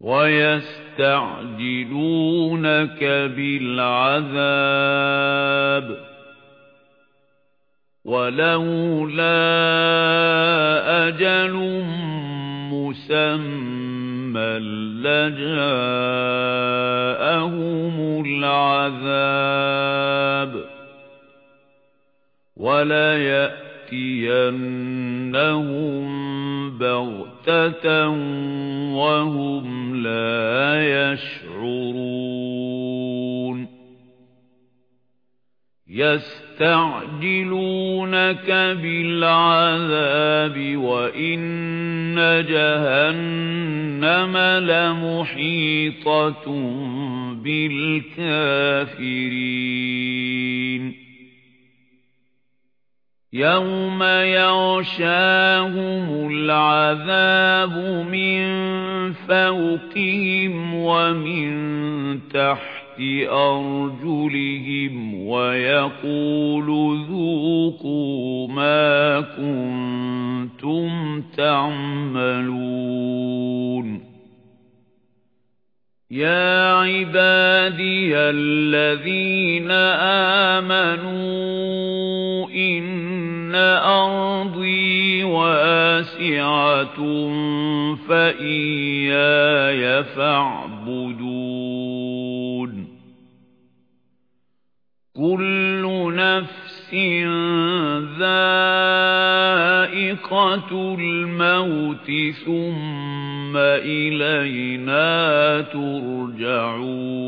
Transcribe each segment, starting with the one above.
وَيَسْتَعْجِلُونَكَ بِالْعَذَابِ وَلَوْلَا أَجَلٌ مُّسَمًّى لَّجَاءَهُمُ الْعَذَابُ وَلَيَأْتِيَنَّهُم بَغْتَةً وَهُمْ لَا يَشْعُرُونَ يَسْتَعْجِلُونَكَ بِالْعَذَابِ وَإِنَّ جَهَنَّمَ لَمُحِيطَةٌ بِالْكَافِرِينَ يَوْمَ يَغْشَاهُمُ الْعَذَابُ مِنْ فَوْقِهِمْ وَمِنْ تَحْتِ أَرْجُلِهِمْ وَيَقُولُ ذُوقُوا مَا كُنتُمْ تَعْمَلُونَ يَا عِبَادِيَ الَّذِينَ آمَنُوا إِنَّ أَرْضِي وَاسِعَةٌ فَإِيَّايَ فَاعْبُدُونِ. كُلُّ نَفْسٍ ذَائِقَةُ الْمَوْتِ ثُمَّ إِلَيْنَا تُرْجَعُونَ.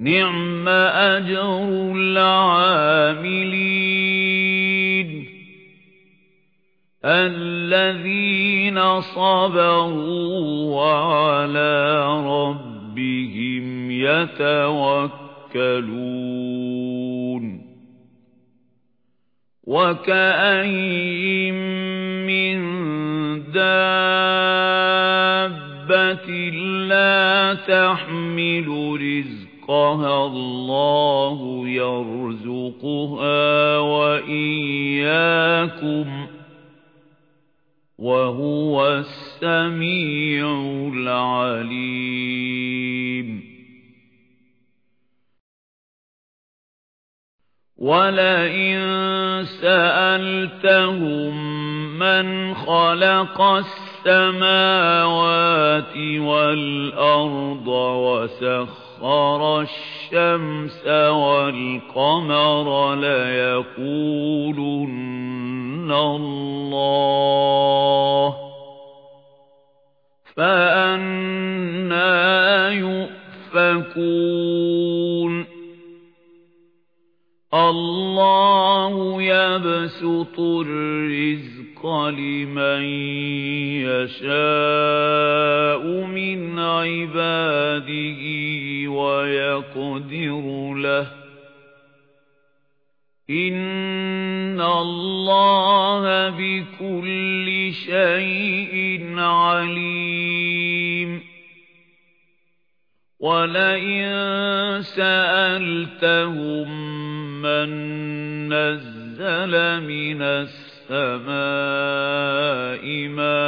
نِعْمَ أَجْرُ الْعَامِلِينَ الَّذِينَ صَبَرُوا وَعَلَى رَبِّهِمْ يَتَوَكَّلُونَ وَكَأَيِّن مِّن دَابَّةٍ لَّا تَحْمِلُ رِزْقَهَا اللَّهُ يَرْزُقُهَا وَإِيَّاكُمْ وَهُوَ السَّمِيعُ الْعَلِيمُ. وَلَئِن سَأَلْتَهُم مَّنْ خَلَقَ السَّمَاوَاتِ وَالْأَرْضَ وَسَخَّرَ الشَّمْسَ وَالْقَمَرَ لَيَقُولُنَّ اللَّهُ فَأَنَّىٰ يُؤْفَكُونَ اللَّهُ يَبْسُطُ الرِّزْقَ لِمَن يَشَاءُ مِنْ عِبَادِهِ وَيَقْدِرُ لَهُ. إِنَّ اللَّهَ بِكُلِّ شَيْءٍ عَلِيمٌ. وَلَئِن سَأَلْتَهُم مَّن نَّزَّلَ مِنَ السَّمَاءِ مَاءً